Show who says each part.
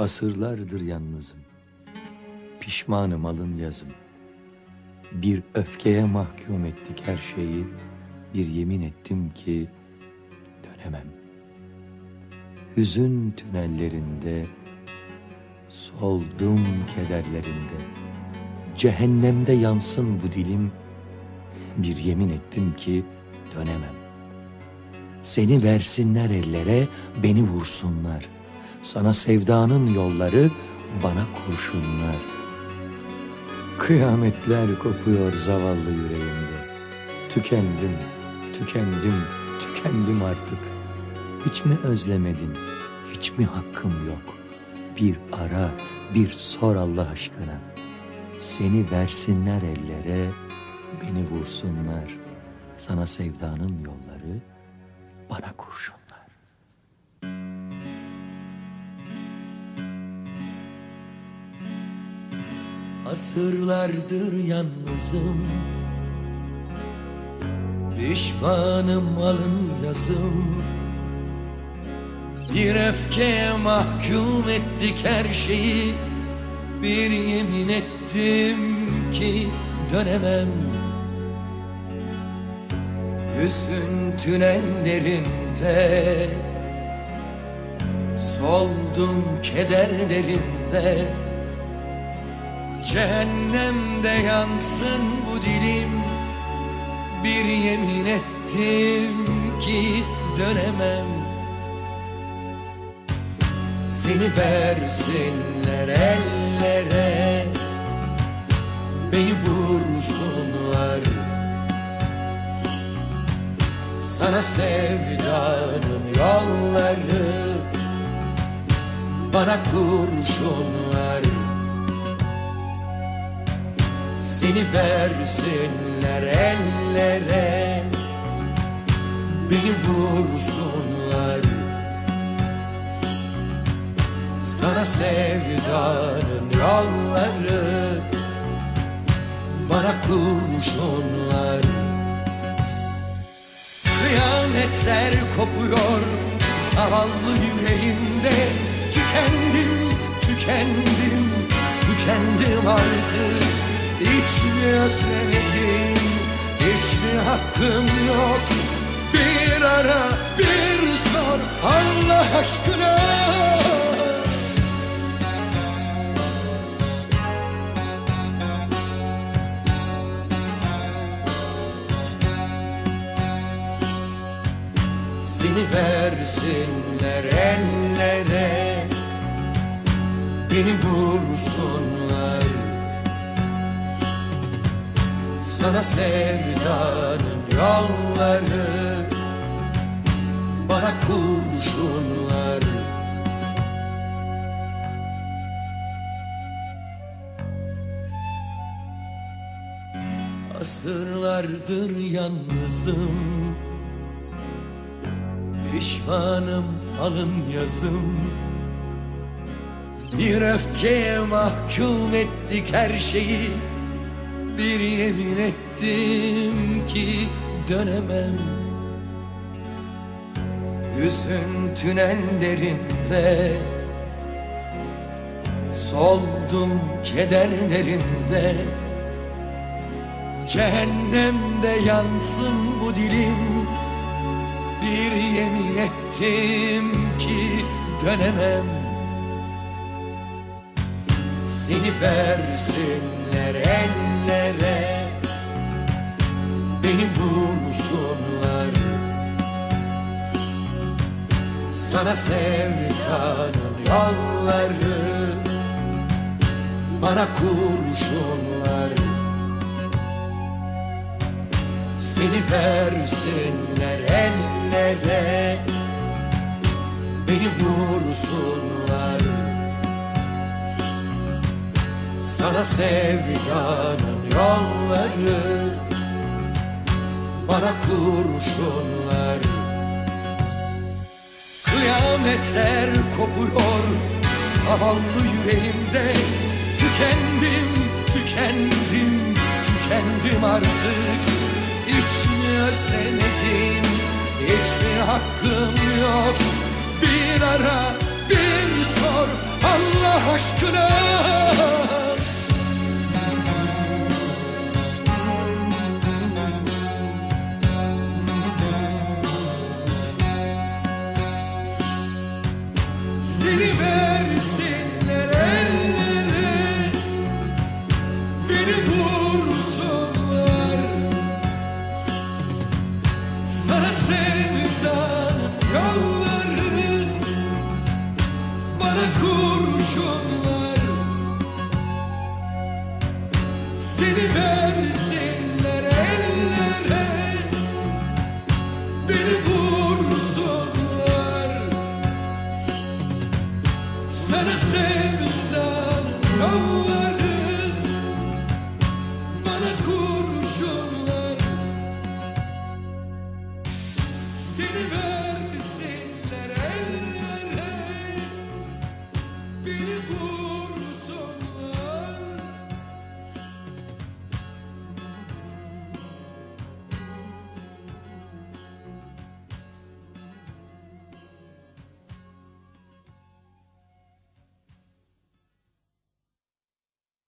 Speaker 1: Asırlardır yalnızım. Pişmanım alın yazım. Bir öfkeye mahkum ettik her şeyi. Bir yemin ettim ki dönemem. Hüzün tünellerinde, soldum kederlerinde. Cehennemde yansın bu dilim. Bir yemin ettim ki dönemem. Seni versinler ellere, beni vursunlar. Sana sevdanın yolları, bana kurşunlar. Kıyametler kopuyor zavallı yüreğimde. Tükendim, tükendim, tükendim artık. Hiç mi özlemedin, hiç mi hakkım yok? Bir ara, bir sor Allah aşkına. Seni versinler ellere, beni vursunlar. Sana sevdanın yolları, Asırlardır yalnızım. Pişmanım alın yazım. Bir öfkeye mahkum ettik her şeyi. Bir yemin ettim ki dönemem. Hüzün tünellerinde Soldum kederlerinde Cehennemde yansın bu dilim. Bir yemin ettim ki dönemem. Seni versinler ellere. Beni vursunlar. Sana sevdanın yolları. Bana kurşunlar Seni versinler ellere. Beni vursunlar. Sana sevdanın yolları Bana kurşunlar. Kıyametler kopuyor zavallı yüreğimde. Tükendim, tükendim, tükendim artık Hiç mi özlemedim, hiç mi hakkım yok? Bir ara, bir sor Allah aşkına. Seni versinler ellere. Beni vursunlar Sana sevdanın yolları Bana kurşunlar. Asırlardır yalnızım Pişmanım alın yazım. Bir öfkeye mahkum ettik her şeyi Bir yemin ettim ki dönemem. Hüzün tünellerinde Soldum kederlerinde. Cehennemde yansın bu dilim bir yemin ettim ki dönemem. Seni versinler ellere. Beni vursunlar Sana sevdanın yolları. Bana kurşunlar Seni versinler ellere. Beni vursunlar Sana sevdanın yolları Bana kurşunlar Kıyametler kopuyor Zavallı yüreğimde. Tükendim, tükendim, tükendim artık. Hiç mi özlemedin Hiç mi hakkım yok? Bir ara bir sor Allah aşkına Beni vursunlar. Sana sevdanın yolları Bana kurşunlar. Seni versinler Seni versinler